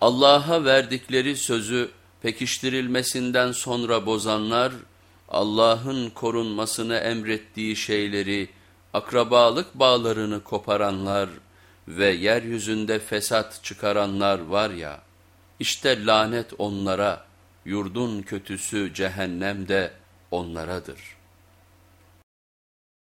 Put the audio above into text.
Allah'a verdikleri sözü pekiştirilmesinden sonra bozanlar, Allah'ın korunmasını emrettiği şeyleri, akrabalık bağlarını koparanlar ve yeryüzünde fesat çıkaranlar var ya, işte lanet onlara, yurdun kötüsü cehennem de onlaradır.''